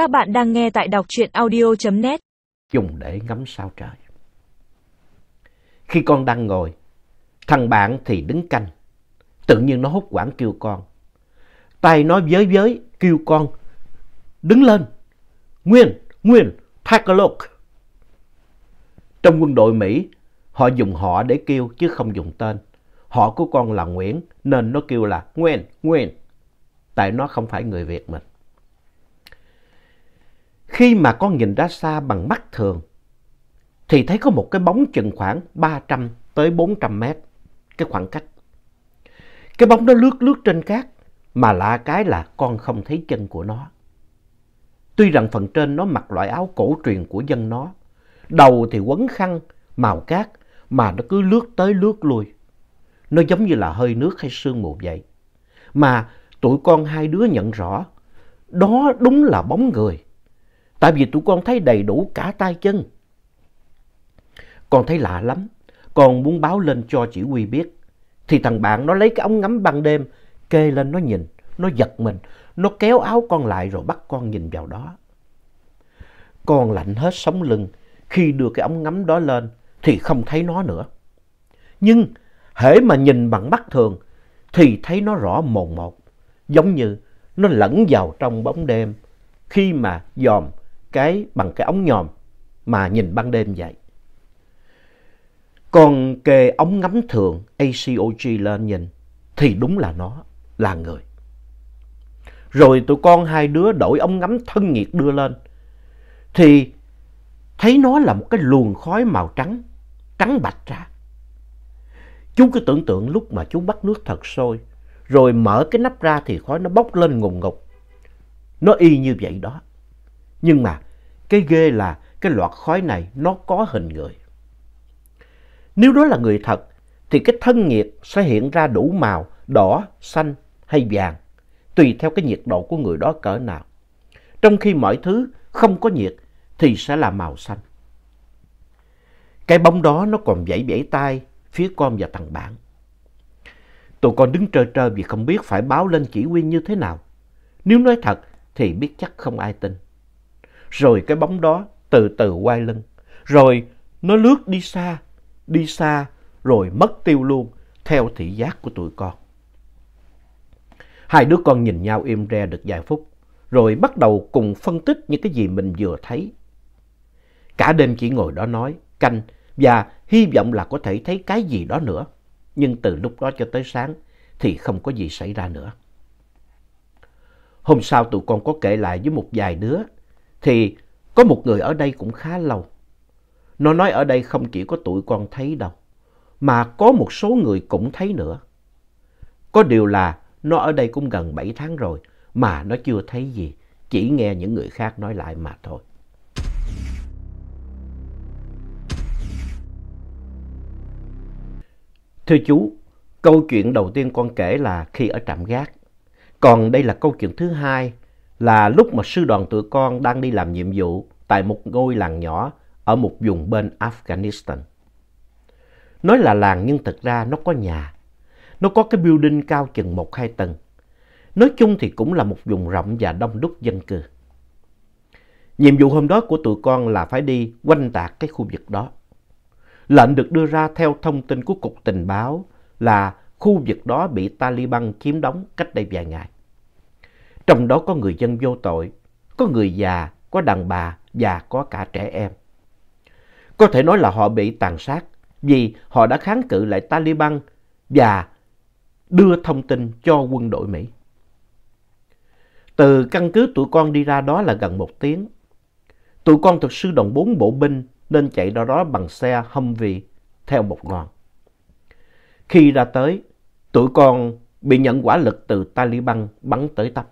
Các bạn đang nghe tại đọc truyện audio.net dùng để ngắm sao trời. Khi con đang ngồi, thằng bạn thì đứng canh. Tự nhiên nó hốt quảng kêu con. Tay nó giới giới kêu con. Đứng lên. Nguyên, Nguyên, take a look. Trong quân đội Mỹ, họ dùng họ để kêu chứ không dùng tên. Họ của con là Nguyễn nên nó kêu là Nguyên, Nguyên. Tại nó không phải người Việt mình. Khi mà con nhìn ra xa bằng mắt thường, thì thấy có một cái bóng chừng khoảng 300 tới 400 mét, cái khoảng cách. Cái bóng đó lướt lướt trên cát, mà lạ cái là con không thấy chân của nó. Tuy rằng phần trên nó mặc loại áo cổ truyền của dân nó, đầu thì quấn khăn, màu cát, mà nó cứ lướt tới lướt lui. Nó giống như là hơi nước hay sương mù vậy. Mà tụi con hai đứa nhận rõ, đó đúng là bóng người. Tại vì tụi con thấy đầy đủ cả tay chân. Con thấy lạ lắm. Con muốn báo lên cho chỉ huy biết. Thì thằng bạn nó lấy cái ống ngắm ban đêm, kê lên nó nhìn, nó giật mình, nó kéo áo con lại rồi bắt con nhìn vào đó. Con lạnh hết sống lưng khi đưa cái ống ngắm đó lên thì không thấy nó nữa. Nhưng hễ mà nhìn bằng mắt thường thì thấy nó rõ mồn một, giống như nó lẫn vào trong bóng đêm khi mà dòm cái bằng cái ống nhòm mà nhìn ban đêm vậy. Còn kề ống ngắm thường ACOG lên nhìn thì đúng là nó là người. Rồi tụi con hai đứa đổi ống ngắm thân nhiệt đưa lên thì thấy nó là một cái luồng khói màu trắng, trắng bạch ra. Chú cứ tưởng tượng lúc mà chú bắt nước thật sôi rồi mở cái nắp ra thì khói nó bốc lên ngùng ngục. Nó y như vậy đó. Nhưng mà cái ghê là cái loạt khói này nó có hình người. Nếu đó là người thật thì cái thân nhiệt sẽ hiện ra đủ màu đỏ, xanh hay vàng tùy theo cái nhiệt độ của người đó cỡ nào. Trong khi mọi thứ không có nhiệt thì sẽ là màu xanh. Cái bóng đó nó còn vẫy vẫy tay phía con và thằng bạn. Tụi con đứng trơ trơ vì không biết phải báo lên chỉ huy như thế nào. Nếu nói thật thì biết chắc không ai tin. Rồi cái bóng đó từ từ quay lưng. Rồi nó lướt đi xa, đi xa, rồi mất tiêu luôn, theo thị giác của tụi con. Hai đứa con nhìn nhau im re được vài phút, rồi bắt đầu cùng phân tích những cái gì mình vừa thấy. Cả đêm chỉ ngồi đó nói, canh, và hy vọng là có thể thấy cái gì đó nữa. Nhưng từ lúc đó cho tới sáng thì không có gì xảy ra nữa. Hôm sau tụi con có kể lại với một vài đứa thì có một người ở đây cũng khá lâu. Nó nói ở đây không chỉ có tụi con thấy đâu, mà có một số người cũng thấy nữa. Có điều là nó ở đây cũng gần 7 tháng rồi mà nó chưa thấy gì, chỉ nghe những người khác nói lại mà thôi. Thưa chú, câu chuyện đầu tiên con kể là khi ở trạm gác. Còn đây là câu chuyện thứ hai là lúc mà sư đoàn tụi con đang đi làm nhiệm vụ tại một ngôi làng nhỏ ở một vùng bên Afghanistan. Nói là làng nhưng thật ra nó có nhà. Nó có cái building cao chừng một hai tầng. Nói chung thì cũng là một vùng rộng và đông đúc dân cư. Nhiệm vụ hôm đó của tụi con là phải đi quanh tạc cái khu vực đó. Lệnh được đưa ra theo thông tin của Cục Tình báo là khu vực đó bị Taliban chiếm đóng cách đây vài ngày. Trong đó có người dân vô tội, có người già, có đàn bà và có cả trẻ em. Có thể nói là họ bị tàn sát vì họ đã kháng cự lại Taliban và đưa thông tin cho quân đội Mỹ. Từ căn cứ tụi con đi ra đó là gần một tiếng. Tụi con thực sư đoàn bốn bộ binh nên chạy ra đó bằng xe Humvee theo một ngọn. Khi ra tới, tụi con bị nhận quả lực từ Taliban bắn tới tấp.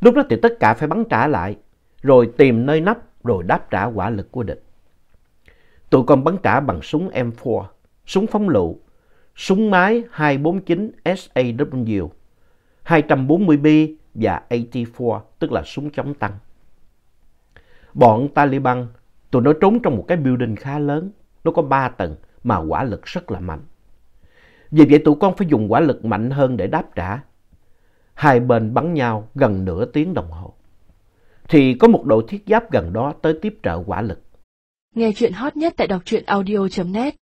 Lúc đó thì tất cả phải bắn trả lại, rồi tìm nơi nấp, rồi đáp trả quả lực của địch. Tụi con bắn trả bằng súng M4, súng phóng lựu, súng máy 249 SAW, 240B và AT4, tức là súng chống tăng. Bọn Taliban, tụi nó trốn trong một cái building khá lớn, nó có 3 tầng mà quả lực rất là mạnh. Vì vậy tụi con phải dùng quả lực mạnh hơn để đáp trả. Hai bên bắn nhau gần nửa tiếng đồng hồ. thì có một đội thiết giáp gần đó tới tiếp trợ quả lực. Nghe chuyện hot nhất tại đọc truyện audio.net